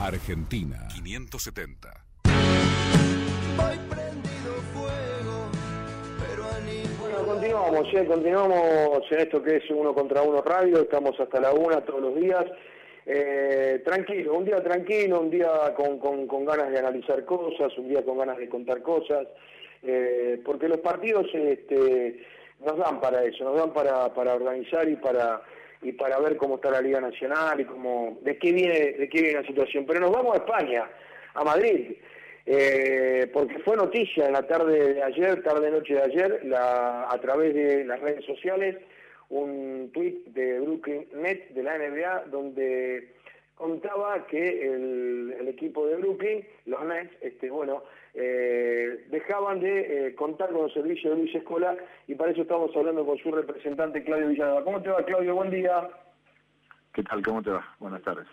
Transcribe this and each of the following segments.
Argentina 570. Bueno, continuamos, ¿eh? continuamos en esto que es uno contra uno radio, estamos hasta la una todos los días. Eh, tranquilo, un día tranquilo, un día con, con, ganas de analizar cosas, un día con ganas de contar cosas, eh, porque los partidos este, nos dan para eso, nos dan para, para organizar y para y para ver cómo está la Liga Nacional y cómo, de qué viene, de qué viene la situación. Pero nos vamos a España, a Madrid, eh, porque fue noticia en la tarde de ayer, tarde noche de ayer, la, a través de las redes sociales, un tuit de Brooklyn Net de la NBA donde contaba que el, el equipo de Brooklyn, los Nets, este, bueno, eh, dejaban de eh, contar con los servicios de Luis Escola y para eso estamos hablando con su representante Claudio Villanueva. ¿Cómo te va Claudio? Buen día. ¿Qué tal? ¿Cómo te va? Buenas tardes.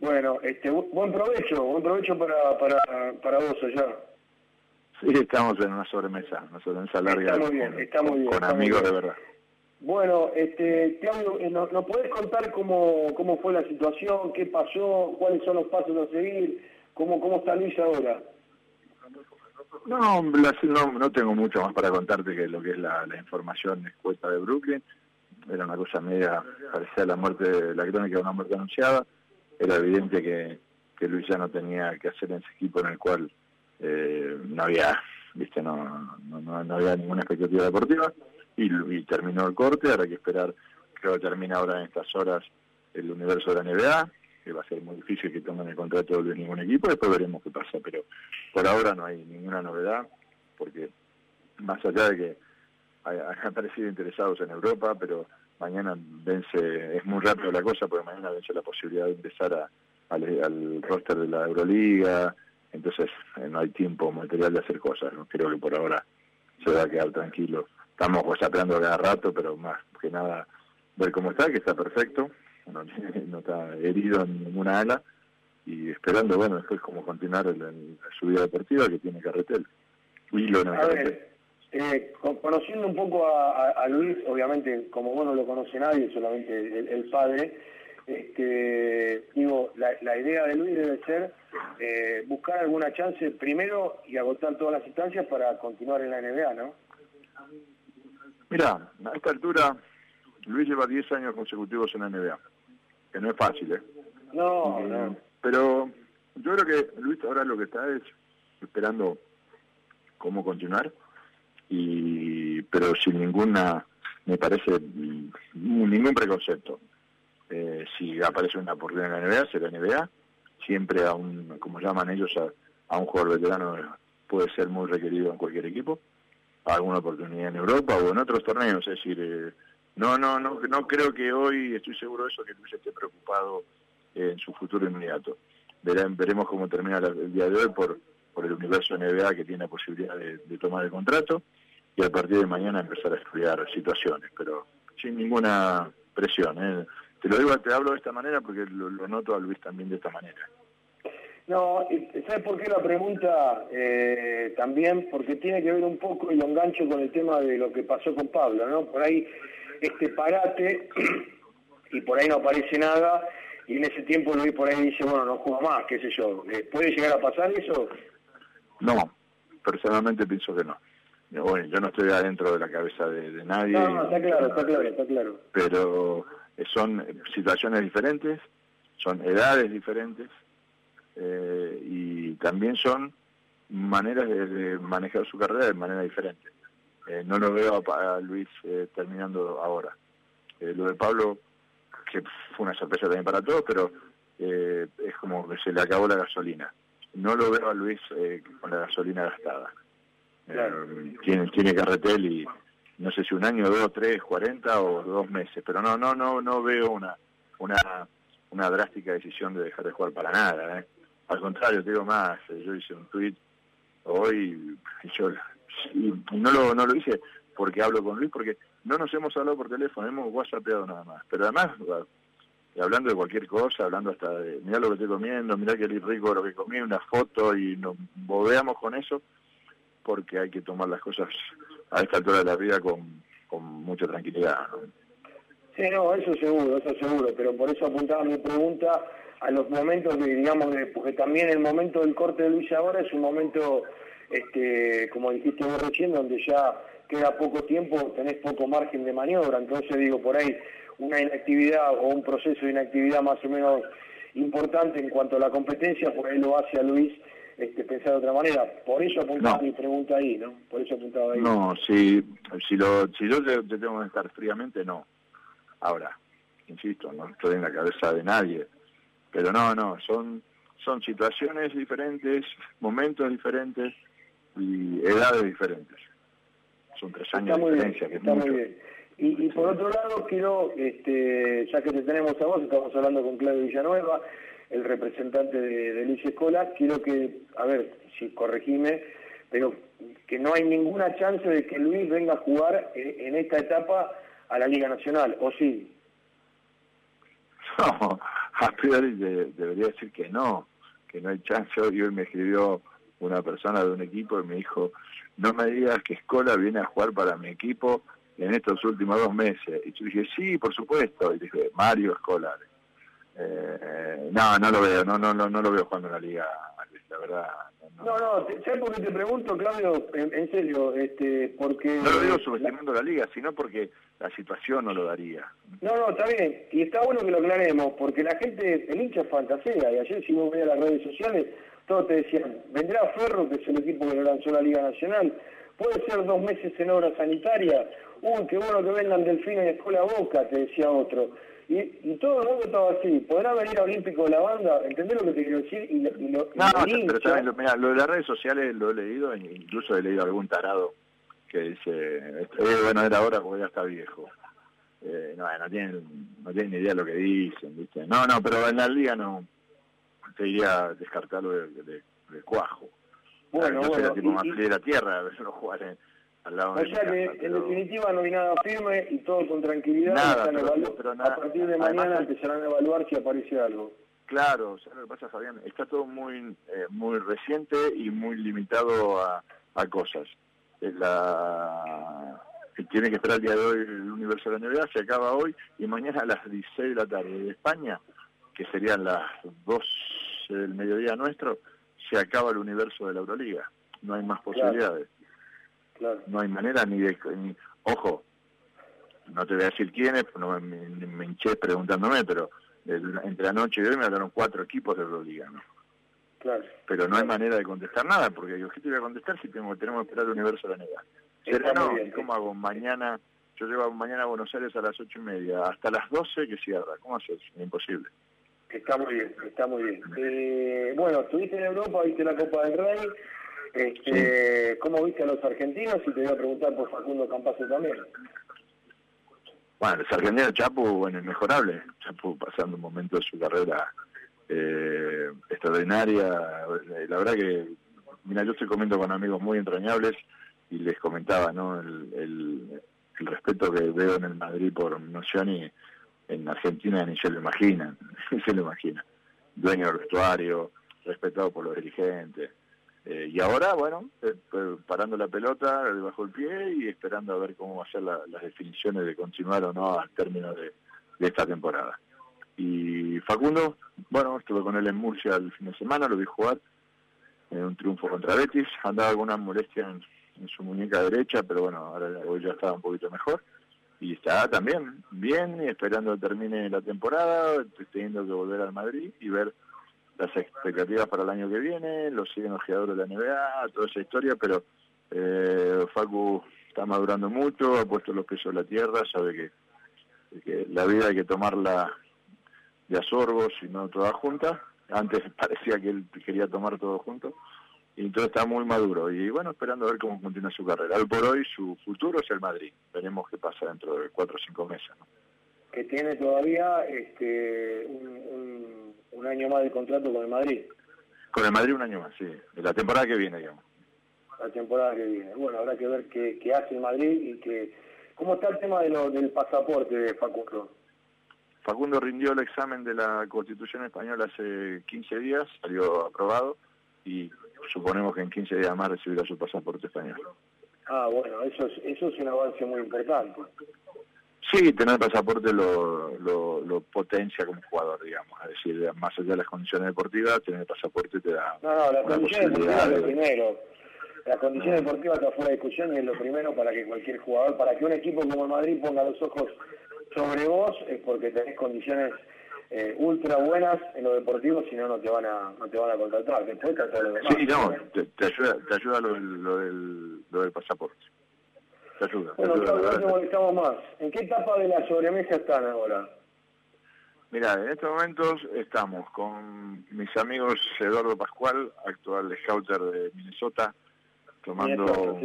Bueno, este, buen provecho, buen provecho para, para, para vos allá. Sí, estamos en una sobremesa, una sobremesa larga. Está muy bien, con, está muy bien. Con amigos de verdad. Bueno, este, Claudio, eh, ¿nos, ¿nos podés contar cómo, cómo fue la situación, qué pasó, cuáles son los pasos a seguir, cómo, cómo está Luis ahora? No, no, no tengo mucho más para contarte que lo que es la, información escueta de Brooklyn. Era una cosa media, parecía la muerte, la crónica de una muerte anunciada. Era evidente que, que Luis ya no tenía que hacer en ese equipo en el cual eh, no había, viste, no, no, había ninguna expectativa deportiva. Y, terminó el corte, ahora hay que esperar, creo que termina ahora en estas horas el universo de la NBA que va a ser muy difícil que tomen el contrato de ningún equipo, después veremos qué pasa, por ahora no hay ninguna novedad, porque más allá de que han aparecido interesados en Europa, pero mañana vence, es muy rápido la cosa, porque mañana vence la posibilidad de empezar a, al, roster de la Euroliga, entonces eh, no hay tiempo material de hacer cosas, ¿no? creo que por ahora se va a quedar tranquilo. Estamos esperando cada rato, pero más que nada ver cómo está, que está perfecto, no, está herido en ninguna ala y esperando, bueno, después como continuar en la subida deportiva que tiene Carretel. Y a ver, eh, conociendo un poco a, Luis, obviamente, como bueno lo conoce nadie, solamente el, padre, este, digo, la, idea de Luis debe ser eh, buscar alguna chance primero y agotar todas las instancias para continuar en la NBA, ¿no? Mira, a esta altura Luis lleva 10 años consecutivos en la NBA que no es fácil, ¿eh? No, no. Pero yo creo que Luis ahora lo que está es esperando cómo continuar, y pero sin ninguna, me parece, ningún preconcepto. Eh, si aparece una oportunidad en la NBA, será NBA. Siempre a un, como llaman ellos, a, un jugador veterano puede ser muy requerido en cualquier equipo. Alguna oportunidad en Europa o en otros torneos, es decir, eh, no, no, no, no creo que hoy, estoy seguro de eso, que Luis esté preocupado en su futuro inmediato. veremos cómo termina el día de hoy por, por el universo NBA que tiene la posibilidad de, tomar el contrato y a partir de mañana empezar a estudiar situaciones, pero sin ninguna presión. ¿eh? Te lo digo, te hablo de esta manera porque lo, noto a Luis también de esta manera. No, ¿sabes por qué la pregunta eh, también? Porque tiene que ver un poco y lo engancho con el tema de lo que pasó con Pablo, ¿no? Por ahí este parate y por ahí no aparece nada y en ese tiempo Luis por ahí dice, bueno, no juega más, qué sé yo. Eh, ¿Puede llegar a pasar eso? No, personalmente pienso que no. Bueno, yo no estoy adentro de la cabeza de, nadie. No, no, está claro, está claro, está claro. Pero son situaciones diferentes, son edades diferentes eh, y también son maneras de manejar su carrera de manera diferente. Eh, no lo veo a, Luis eh, terminando ahora. Eh, lo de Pablo, que fue una sorpresa también para todos, pero es como que se le acabó la gasolina. No lo veo a Luis con la gasolina gastada. tiene, tiene carretel y no sé si un año, dos, tres, cuarenta o dos meses, pero no, no, no, no veo una, una, una drástica decisión de dejar de jugar para nada. al contrario, te digo más, eh, yo hice un tweet hoy y yo y no lo, no lo hice porque hablo con Luis, porque no nos hemos hablado por teléfono, hemos whatsappeado nada más. Pero además, hablando de cualquier cosa, hablando hasta de, mirá lo que estoy comiendo, mirá qué rico lo que comí, una foto y nos bobeamos con eso, porque hay que tomar las cosas a esta altura de la vida con, con mucha tranquilidad. Sí, no, eso seguro, eso seguro, pero por eso apuntaba mi pregunta a los momentos, de, digamos, de, porque también el momento del corte de Luis ahora es un momento, este, como dijiste vos recién, donde ya queda poco tiempo, tenés poco margen de maniobra, entonces digo, por ahí una inactividad o un proceso de inactividad más o menos importante en cuanto a la competencia, por ahí lo hace a Luis este, pensar de otra manera. Por eso apuntaba mi pregunta ahí, ¿no? Por eso apuntaba ahí. No, si, si, lo, si yo te, tengo que estar fríamente, no. Ahora, insisto, no estoy en la cabeza de nadie, pero no, no, son, son situaciones diferentes, momentos diferentes y edades diferentes. Son tres años de diferencia, que está muy bien. Y, por otro lado, quiero, este, ya que te tenemos a vos, estamos hablando con Claudio Villanueva, el representante de, de Luis Escola, quiero que, a ver, si corregime, pero que no hay ninguna chance de que Luis venga a jugar en, esta etapa a la Liga Nacional, ¿o sí? No, a priori debería decir que no, que no hay chance. Hoy me escribió una persona de un equipo y me dijo, no me digas que Escola viene a jugar para mi equipo en estos últimos dos meses. Y yo dije, sí, por supuesto. Y dije, Mario Escolar. Eh, no, no lo veo, no, no, no, no lo veo jugando en la liga, la verdad. No, no, ¿sabes por qué te pregunto, Claudio? En, serio, este, porque... No lo digo subestimando la liga, sino porque la situación no lo daría. No, no, está bien, y está bueno que lo aclaremos, porque la gente, el hincha fantasea, y ayer si vos veías las redes sociales, todos te decían, vendrá Ferro, que es el equipo que lanzó la Liga Nacional, puede ser dos meses en obra sanitaria, uy, qué bueno que vengan Delfino y Escuela Boca, te decía otro. Y, y, todo el mundo estaba así. ¿Podrá venir a Olímpico de la banda? ¿Entendés lo que te quiero decir? Y, lo, y lo, no, pero también, lo, mira, lo de las redes sociales lo he leído, incluso he leído algún tarado que dice, eh, bueno, era ahora porque ya está viejo. Eh, no, no tienen, no tienen ni idea de lo que dicen, ¿viste? No, no, pero en la liga no, te iría a descartarlo de, de, cuajo. Bueno, bueno. Sería tipo más de la tierra, a ver si no jugar en o sea que en definitiva no hay nada firme y todo con tranquilidad. a partir de mañana empezarán a evaluar si aparece algo. Claro, ¿sabes lo que pasa, Fabián? Está todo muy eh, muy reciente y muy limitado a, a cosas. La, tiene que esperar el día de hoy el universo de la NBA, se acaba hoy y mañana a las 16 de la tarde de España, que serían las 12 del mediodía nuestro, se acaba el universo de la Euroliga. No hay más posibilidades. No hay manera ni de... ojo, no te voy a decir quiénes, no me, me, hinché preguntándome, pero entre anoche y hoy me hablaron cuatro equipos de Euroliga, ¿no? Claro. Pero no hay manera de contestar nada, porque yo, ¿qué te voy a contestar si tengo, tenemos que esperar el universo de la? Será no, ¿cómo hago? Mañana, yo llego mañana a Buenos Aires a las ocho y media, hasta las doce que cierra, ¿cómo haces? Imposible. Está muy bien, está muy bien. Eh, bueno, estuviste en Europa, viste la Copa del Rey, este, ¿Cómo viste a los argentinos? Y te voy a preguntar por Facundo Campazo también. Bueno, los argentinos, Chapu, bueno, inmejorable. Chapu pasando un momento de su carrera eh, extraordinaria. La verdad que, mira, yo estoy comiendo con amigos muy entrañables y les comentaba, ¿no? El, el, respeto que veo en el Madrid por Nocioni en Argentina ni se lo imaginan, ni se lo imagina. Dueño del vestuario, respetado por los dirigentes. Eh, y ahora, bueno, eh, pues, parando la pelota debajo del pie y esperando a ver cómo va a ser las definiciones de continuar o no al término de, esta temporada. Y Facundo, bueno, estuve con él en Murcia el fin de semana, lo vi jugar en un triunfo contra Betis, andaba alguna molestia en, su muñeca derecha, pero bueno, ahora ya estaba un poquito mejor. Y está también bien, esperando que termine la temporada, teniendo que volver al Madrid y ver las expectativas para el año que viene, lo siguen los de la NBA, toda esa historia, pero eh, Facu está madurando mucho, ha puesto los pies en la tierra, sabe que, que la vida hay que tomarla de a sorbos y no toda junta. Antes parecía que él quería tomar todo junto. Y entonces está muy maduro. Y bueno, esperando a ver cómo continúa su carrera. Hoy por hoy su futuro es el Madrid. Veremos qué pasa dentro de cuatro o cinco meses. Que tiene todavía este, un un año más de contrato con el Madrid. Con el Madrid un año más, sí. De la temporada que viene, digamos. La temporada que viene. Bueno, habrá que ver qué, qué hace el Madrid y que... ¿Cómo está el tema de lo, del pasaporte, de Facundo? Facundo rindió el examen de la Constitución Española hace 15 días, salió aprobado y suponemos que en 15 días más recibirá su pasaporte español. Ah, bueno, eso es, eso es un avance muy importante. Sí, tener pasaporte lo, lo, potencia como jugador, digamos. Es decir, más allá de las condiciones deportivas, tener pasaporte te da. No, no, las condiciones deportivas es lo primero. Las condiciones deportivas está fuera de discusión y es lo primero para que cualquier jugador, para que un equipo como el Madrid ponga los ojos sobre vos, es porque tenés condiciones eh, ultra buenas en lo deportivo, si no, no te van a, no te van a contratar. Después está todo lo demás. Sí, no, te, ayuda, te ayuda lo, lo, del, lo del pasaporte. Bueno, no te molestamos más. ¿En qué etapa de la sobremesa están ahora? Mira, en estos momentos estamos con mis amigos Eduardo Pascual, actual scouter de Minnesota, tomando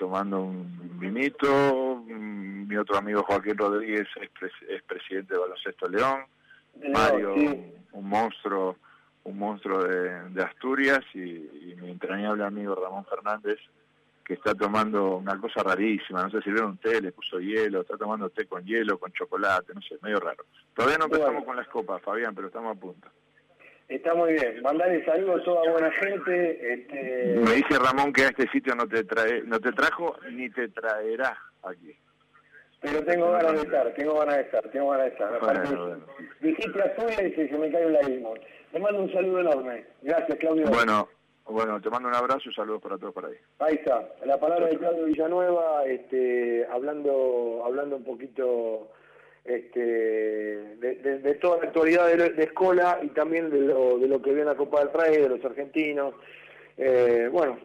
tomando un vinito, mi otro amigo Joaquín Rodríguez es, presidente de Baloncesto León, Mario, un, monstruo un monstruo de, Asturias y, y mi entrañable amigo Ramón Fernández, que está tomando una cosa rarísima, no sé si vieron un té, le puso hielo, está tomando té con hielo, con chocolate, no sé, medio raro. Todavía no empezamos con las copas, Fabián, pero estamos a punto. Está muy bien, mandarle saludos a toda buena gente. Este... Me dice Ramón que a este sitio no te trae, no te trajo ni te traerá aquí. Pero tengo ganas de estar, tengo ganas de estar, tengo ganas de estar. Bueno, Dijiste a tuya y se me cae un lágrimo. Te mando un saludo enorme. Gracias, Claudio. Bueno, bueno, te mando un abrazo y saludos para todos por ahí. Ahí está, la palabra de Claudio Villanueva, este, hablando, hablando un poquito este, de, toda la actualidad de, Escola y también de lo, de lo que viene la Copa del Rey, de los argentinos. Eh, bueno,